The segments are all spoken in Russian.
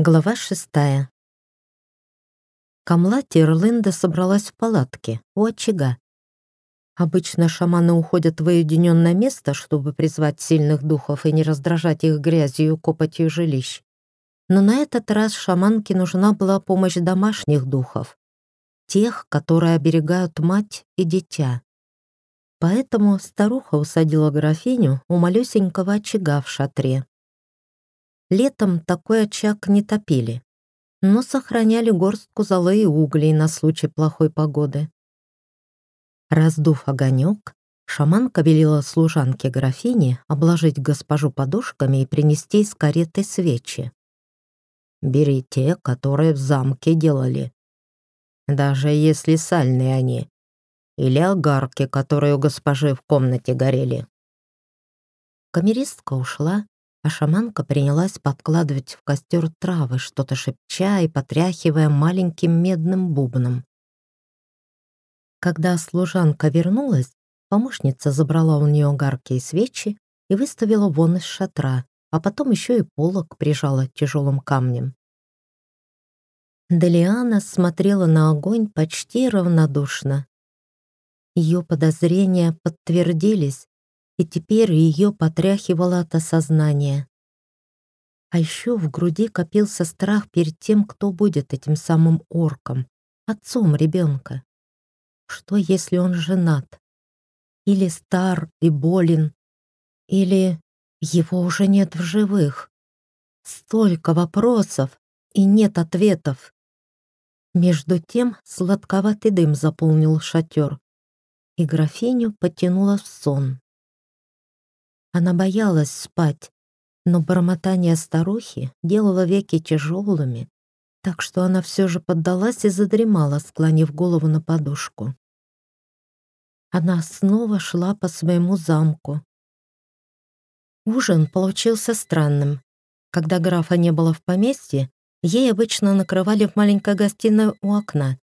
Глава шестая. Камла Терлинда собралась в палатке у очага. Обычно шаманы уходят в уединенное место, чтобы призвать сильных духов и не раздражать их грязью и копотью жилищ. Но на этот раз шаманке нужна была помощь домашних духов, тех, которые оберегают мать и дитя. Поэтому старуха усадила графиню у малюсенького очага в шатре. Летом такой очаг не топили, но сохраняли горстку золы и углей на случай плохой погоды. Раздув огонек, шаманка велела служанке графине обложить госпожу подушками и принести из кареты свечи. «Бери те, которые в замке делали. Даже если сальные они. Или огарки, которые у госпожи в комнате горели». Камеристка ушла, а шаманка принялась подкладывать в костер травы, что-то шепча и потряхивая маленьким медным бубном. Когда служанка вернулась, помощница забрала у нее гарки и свечи и выставила вон из шатра, а потом еще и полок прижала тяжелым камнем. Делиана смотрела на огонь почти равнодушно. Ее подозрения подтвердились, и теперь ее потряхивало от осознания. А еще в груди копился страх перед тем, кто будет этим самым орком, отцом ребенка. Что, если он женат? Или стар и болен? Или его уже нет в живых? Столько вопросов и нет ответов. Между тем сладковатый дым заполнил шатер, и графиню потянуло в сон. Она боялась спать, но бормотание старухи делало веки тяжелыми, так что она все же поддалась и задремала, склонив голову на подушку. Она снова шла по своему замку. Ужин получился странным. Когда графа не было в поместье, ей обычно накрывали в маленькой гостиной у окна.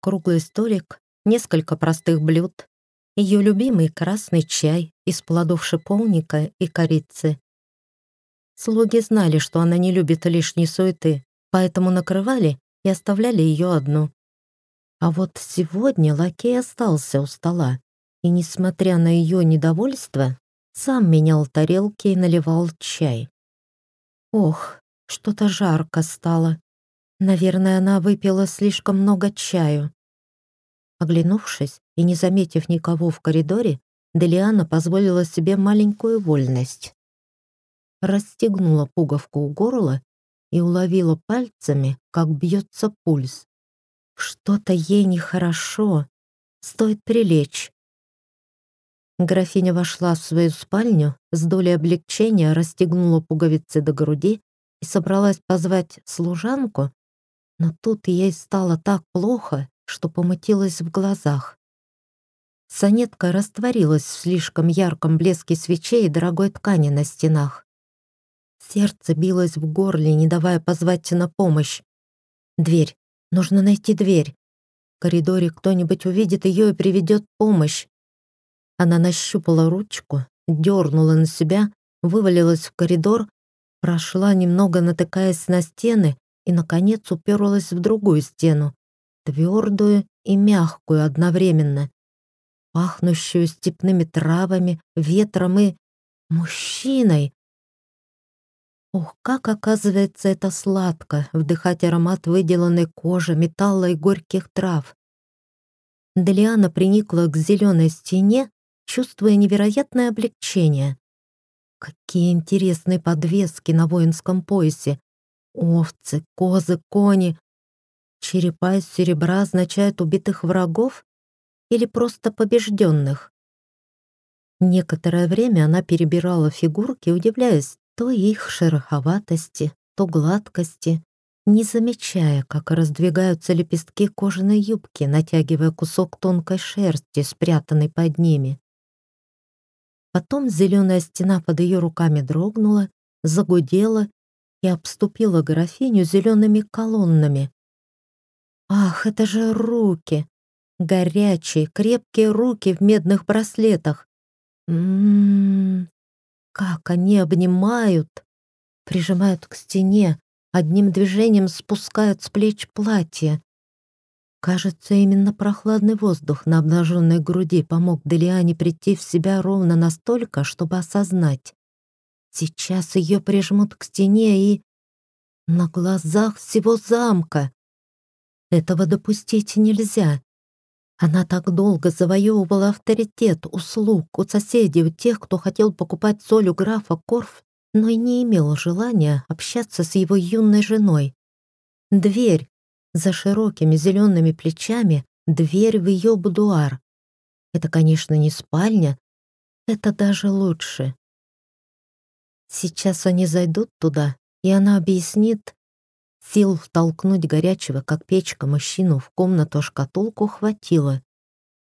Круглый столик, несколько простых блюд, ее любимый красный чай из плодов шиповника и корицы. Слуги знали, что она не любит лишней суеты, поэтому накрывали и оставляли ее одну. А вот сегодня лакей остался у стола, и, несмотря на ее недовольство, сам менял тарелки и наливал чай. Ох, что-то жарко стало. Наверное, она выпила слишком много чаю. Оглянувшись и не заметив никого в коридоре, Делиана позволила себе маленькую вольность расстегнула пуговку у горла и уловила пальцами, как бьется пульс. Что-то ей нехорошо. Стоит прилечь. Графиня вошла в свою спальню, с долей облегчения расстегнула пуговицы до груди и собралась позвать служанку, но тут ей стало так плохо, что помутилась в глазах. Санетка растворилась в слишком ярком блеске свечей и дорогой ткани на стенах. Сердце билось в горле, не давая позвать на помощь. Дверь. Нужно найти дверь. В коридоре кто-нибудь увидит ее и приведет помощь. Она нащупала ручку, дернула на себя, вывалилась в коридор, прошла немного, натыкаясь на стены, и, наконец, уперлась в другую стену, твердую и мягкую одновременно, пахнущую степными травами, ветром и мужчиной, Ох, как оказывается это сладко, вдыхать аромат выделанной кожи, металла и горьких трав. Делиана приникла к зеленой стене, чувствуя невероятное облегчение. Какие интересные подвески на воинском поясе. Овцы, козы, кони. Черепа из серебра означают убитых врагов или просто побежденных? Некоторое время она перебирала фигурки, удивляясь, то их шероховатости, то гладкости, не замечая, как раздвигаются лепестки кожаной юбки, натягивая кусок тонкой шерсти, спрятанной под ними. Потом зеленая стена под ее руками дрогнула, загудела и обступила графиню зелеными колоннами. Ах, это же руки! Горячие, крепкие руки в медных браслетах. М-м-м, как они обнимают, прижимают к стене, одним движением спускают с плеч платье. Кажется, именно прохладный воздух на обнаженной груди помог Делиане прийти в себя ровно настолько, чтобы осознать. Сейчас ее прижмут к стене и... На глазах всего замка. Этого допустить нельзя. Она так долго завоевывала авторитет у слуг, у соседей, у тех, кто хотел покупать соль у графа Корф, но и не имел желания общаться с его юной женой. Дверь за широкими зелеными плечами, дверь в ее будуар. Это, конечно, не спальня, это даже лучше. Сейчас они зайдут туда, и она объяснит, Сил втолкнуть горячего, как печка, мужчину в комнату шкатулку хватило.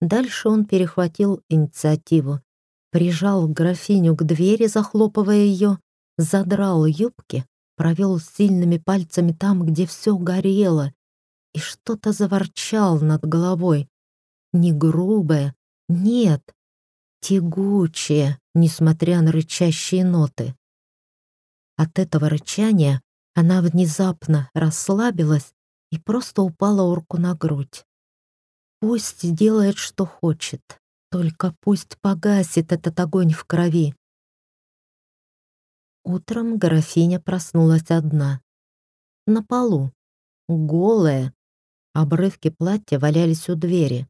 Дальше он перехватил инициативу, прижал графиню к двери, захлопывая ее, задрал юбки, провел сильными пальцами там, где все горело, и что-то заворчал над головой. Не грубое, нет, тягучее, несмотря на рычащие ноты. От этого рычания она внезапно расслабилась и просто упала орку на грудь. Пусть делает, что хочет, только пусть погасит этот огонь в крови. Утром графиня проснулась одна. На полу, голая. Обрывки платья валялись у двери.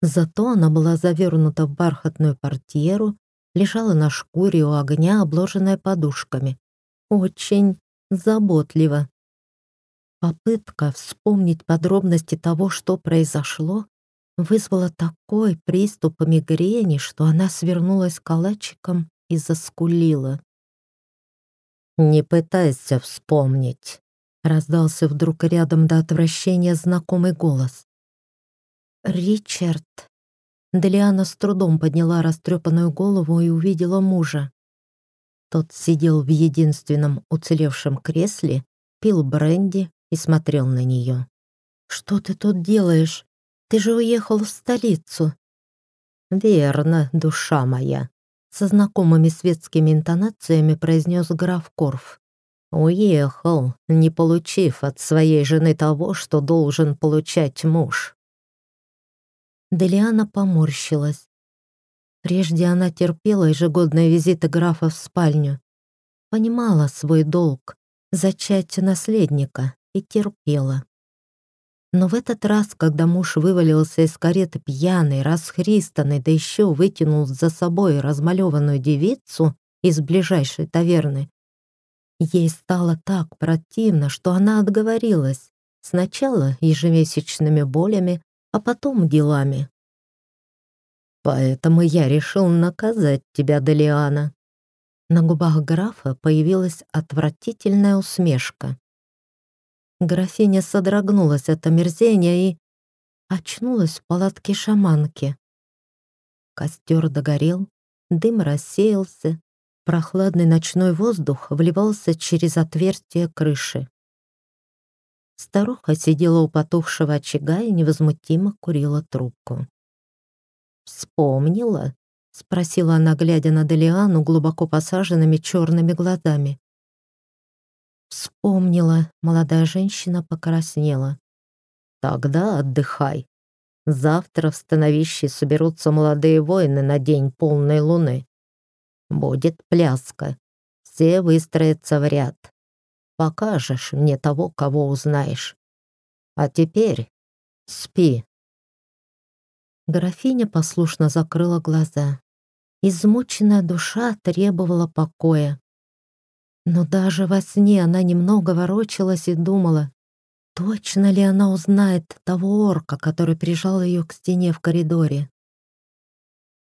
Зато она была завернута в бархатную портьеру, лежала на шкуре у огня, обложенная подушками. Очень заботливо. Попытка вспомнить подробности того, что произошло, вызвала такой приступ мигрени, что она свернулась калачиком и заскулила. «Не пытайся вспомнить», — раздался вдруг рядом до отвращения знакомый голос. «Ричард». Делиана с трудом подняла растрепанную голову и увидела мужа. Тот сидел в единственном уцелевшем кресле, пил бренди и смотрел на нее. «Что ты тут делаешь? Ты же уехал в столицу». «Верно, душа моя», — со знакомыми светскими интонациями произнес граф Корф. «Уехал, не получив от своей жены того, что должен получать муж». Делиана поморщилась. Прежде она терпела ежегодные визиты графа в спальню. Понимала свой долг — зачать наследника, и терпела. Но в этот раз, когда муж вывалился из кареты пьяный, расхристанный, да еще вытянул за собой размалеванную девицу из ближайшей таверны, ей стало так противно, что она отговорилась. Сначала ежемесячными болями, а потом делами. Поэтому я решил наказать тебя, Делиана». На губах графа появилась отвратительная усмешка. Графиня содрогнулась от омерзения и очнулась в палатке шаманки. Костер догорел, дым рассеялся, прохладный ночной воздух вливался через отверстие крыши. Старуха сидела у потухшего очага и невозмутимо курила трубку. «Вспомнила?» — спросила она, глядя на Делиану глубоко посаженными черными глазами. «Вспомнила», — молодая женщина покраснела. «Тогда отдыхай. Завтра в становище соберутся молодые воины на день полной луны. Будет пляска. Все выстроятся в ряд. Покажешь мне того, кого узнаешь. А теперь спи». Графиня послушно закрыла глаза. Измученная душа требовала покоя. Но даже во сне она немного ворочалась и думала, точно ли она узнает того орка, который прижал ее к стене в коридоре.